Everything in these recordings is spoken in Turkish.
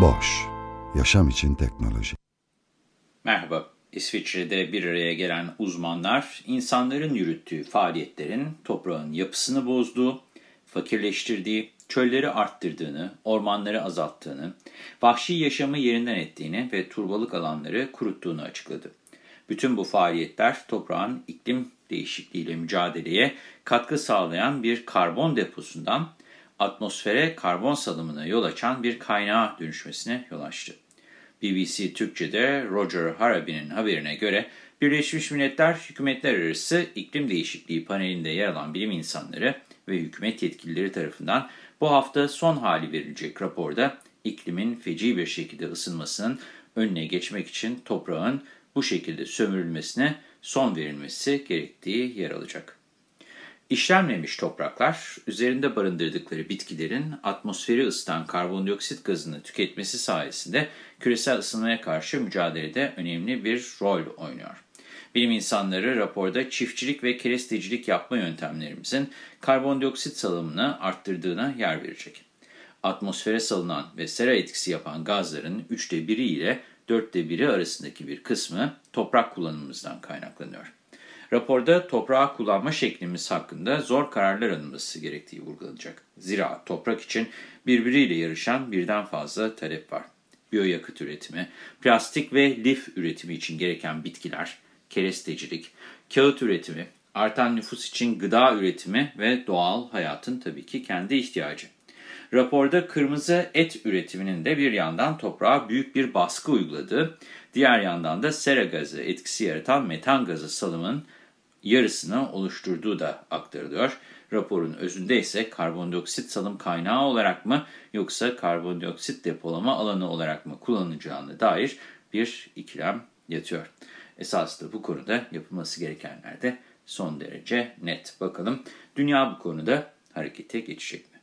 Boş, yaşam için teknoloji. Merhaba, İsviçre'de bir araya gelen uzmanlar, insanların yürüttüğü faaliyetlerin toprağın yapısını bozduğu, fakirleştirdiği, çölleri arttırdığını, ormanları azalttığını, vahşi yaşamı yerinden ettiğini ve turbalık alanları kuruttuğunu açıkladı. Bütün bu faaliyetler toprağın iklim değişikliğiyle mücadeleye katkı sağlayan bir karbon deposundan atmosfere karbon salımına yol açan bir kaynağa dönüşmesine yol açtı. BBC Türkçe'de Roger Harabi'nin haberine göre Birleşmiş Milletler Hükümetler Arası İklim Değişikliği panelinde yer alan bilim insanları ve hükümet yetkilileri tarafından bu hafta son hali verilecek raporda iklimin feci bir şekilde ısınmasının önüne geçmek için toprağın bu şekilde sömürülmesine son verilmesi gerektiği yer alacak. İşlenmemiş topraklar, üzerinde barındırdıkları bitkilerin atmosferi ısıtan karbondioksit gazını tüketmesi sayesinde küresel ısınmaya karşı mücadelede önemli bir rol oynuyor. Bilim insanları raporda çiftçilik ve kerestecilik yapma yöntemlerimizin karbondioksit salımını arttırdığına yer verecek. Atmosfere salınan ve sera etkisi yapan gazların üçte biri ile dörtte biri arasındaki bir kısmı toprak kullanımımızdan kaynaklanıyor. Raporda toprağı kullanma şeklimiz hakkında zor kararlar alınması gerektiği vurgulanacak. Zira toprak için birbiriyle yarışan birden fazla talep var. Biyoyakıt üretimi, plastik ve lif üretimi için gereken bitkiler, kerestecilik, kağıt üretimi, artan nüfus için gıda üretimi ve doğal hayatın tabii ki kendi ihtiyacı. Raporda kırmızı et üretiminin de bir yandan toprağa büyük bir baskı uyguladığı, diğer yandan da sera gazı etkisi yaratan metan gazı salımın yarısını oluşturduğu da aktarılıyor. Raporun özünde ise karbondioksit salım kaynağı olarak mı yoksa karbondioksit depolama alanı olarak mı kullanılacağına dair bir ikilem yatıyor. Esas da bu konuda yapılması gerekenler de son derece net. Bakalım dünya bu konuda harekete geçecek mi?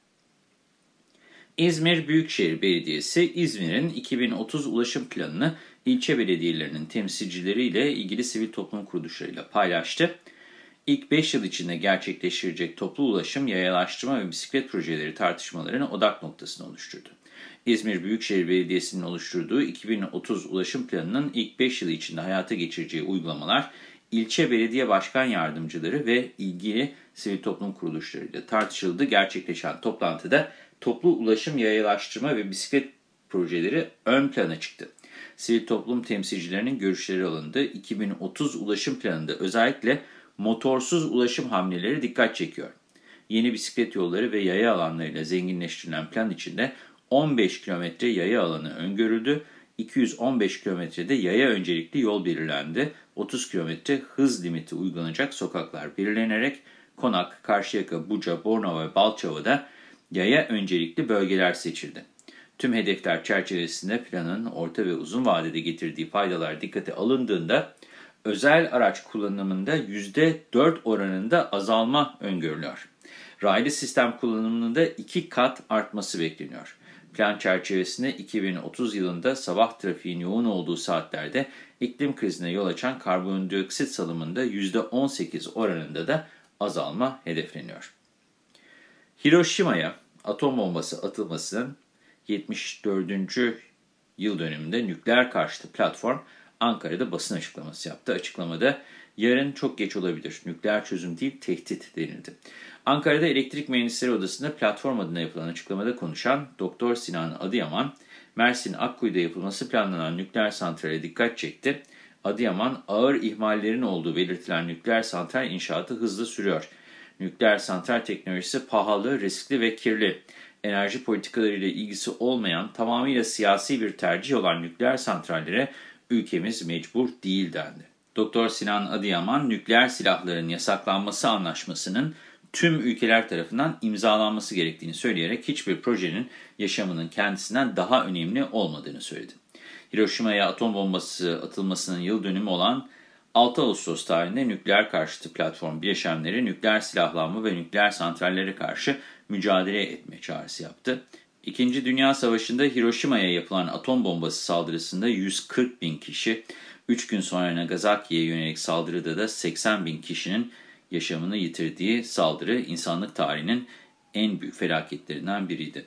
İzmir Büyükşehir Belediyesi İzmir'in 2030 ulaşım planını ilçe belediyelerinin temsilcileriyle ilgili sivil toplum kuruluşlarıyla paylaştı. İlk 5 yıl içinde gerçekleştirecek toplu ulaşım, yayalaştırma ve bisiklet projeleri tartışmalarının odak noktasını oluşturdu. İzmir Büyükşehir Belediyesi'nin oluşturduğu 2030 ulaşım planının ilk 5 yılı içinde hayata geçireceği uygulamalar, ilçe belediye başkan yardımcıları ve ilgili sivil toplum kuruluşlarıyla tartışıldı. Gerçekleşen toplantıda toplu ulaşım, yayalaştırma ve bisiklet projeleri ön plana çıktı. Sivil toplum temsilcilerinin görüşleri alındı. 2030 ulaşım planında özellikle motorsuz ulaşım hamleleri dikkat çekiyor. Yeni bisiklet yolları ve yaya alanlarıyla zenginleştirilen plan içinde 15 kilometre yaya alanı öngörüldü. 215 kilometrede yaya öncelikli yol belirlendi. 30 kilometre hız limiti uygulanacak sokaklar belirlenerek Konak, Karşıyaka, Buca, Bornova ve Balçova'da yaya öncelikli bölgeler seçildi. Tüm hedefler çerçevesinde planın orta ve uzun vadede getirdiği faydalar dikkate alındığında özel araç kullanımında %4 oranında azalma öngörülüyor. Raylı sistem kullanımında 2 kat artması bekleniyor. Plan çerçevesinde 2030 yılında sabah trafiğin yoğun olduğu saatlerde iklim krizine yol açan karbondioksit salımında %18 oranında da azalma hedefleniyor. Hiroşima'ya atom bombası atılmasının 74. yıl dönümünde nükleer karşıtı platform Ankara'da basın açıklaması yaptı. Açıklamada yarın çok geç olabilir, nükleer çözüm değil tehdit denildi. Ankara'da Elektrik Mühendisleri Odası'nda platform adına yapılan açıklamada konuşan Doktor Sinan Adıyaman, Mersin Akkuyu'da yapılması planlanan nükleer santrale dikkat çekti. Adıyaman, ağır ihmallerin olduğu belirtilen nükleer santral inşaatı hızlı sürüyor. Nükleer santral teknolojisi pahalı, riskli ve kirli. Enerji politikalarıyla ilgisi olmayan, tamamıyla siyasi bir tercih olan nükleer santrallere ülkemiz mecbur değil dendi. Doktor Sinan Adıyaman, nükleer silahların yasaklanması anlaşmasının tüm ülkeler tarafından imzalanması gerektiğini söyleyerek hiçbir projenin yaşamının kendisinden daha önemli olmadığını söyledi. Hiroşima'ya atom bombası atılmasının yıl dönümü olan 6 Ağustos tarihinde nükleer karşıtı platform bileşenleri nükleer silahlanma ve nükleer santrallere karşı mücadele etme çağrısı yaptı. İkinci Dünya Savaşı'nda Hiroşima'ya yapılan atom bombası saldırısında 140 bin kişi, 3 gün sonra Nagasaki'ye yönelik saldırıda da 80 bin kişinin yaşamını yitirdiği saldırı insanlık tarihinin en büyük felaketlerinden biriydi.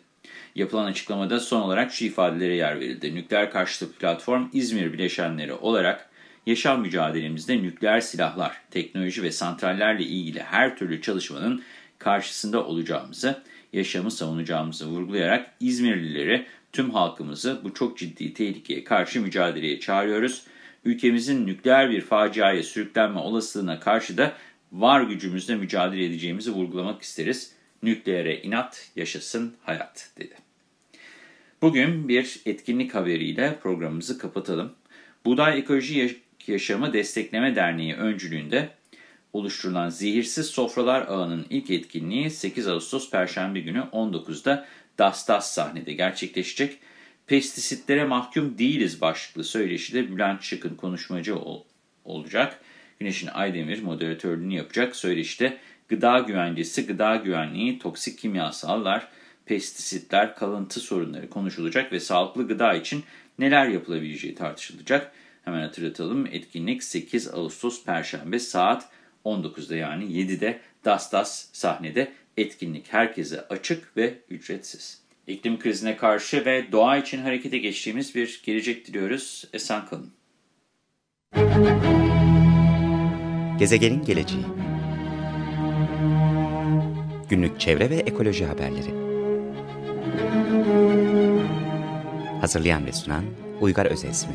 Yapılan açıklamada son olarak şu ifadelere yer verildi. Nükleer karşıtı platform İzmir bileşenleri olarak yaşam mücadelemizde nükleer silahlar, teknoloji ve santrallerle ilgili her türlü çalışmanın karşısında olacağımızı, yaşamı savunacağımızı vurgulayarak İzmirlileri, tüm halkımızı bu çok ciddi tehlikeye karşı mücadeleye çağırıyoruz. Ülkemizin nükleer bir faciaya sürüklenme olasılığına karşı da var gücümüzle mücadele edeceğimizi vurgulamak isteriz. Nükleere inat, yaşasın hayat dedi. Bugün bir etkinlik haberiyle programımızı kapatalım. Buğday Ekoloji Yaşamı Destekleme Derneği öncülüğünde oluşturulan Zehirsiz Sofralar Ağı'nın ilk etkinliği 8 Ağustos Perşembe günü 19'da Dastas sahnede gerçekleşecek. Pestisitlere mahkum değiliz başlıklı söyleşide Bülent Şık'ın konuşmacı ol olacak. Güneşin Aydemir moderatörlüğünü yapacak söyleşide gıda güvencesi, gıda güvenliği, toksik kimyasallar, pestisitler, kalıntı sorunları konuşulacak ve sağlıklı gıda için neler yapılabileceği tartışılacak. Hemen hatırlatalım etkinlik 8 Ağustos Perşembe saat 19'da yani 7'de Dastas sahnede etkinlik herkese açık ve ücretsiz. İklim krizine karşı ve doğa için harekete geçtiğimiz bir gelecek diliyoruz. Esen kalın. Gezegenin geleceği Günlük çevre ve ekoloji haberleri Hazırlayan ve sunan Uygar Özesmi